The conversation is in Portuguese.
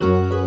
Música